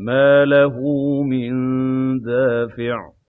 مَّا لَهُ مِن دَافِعٍ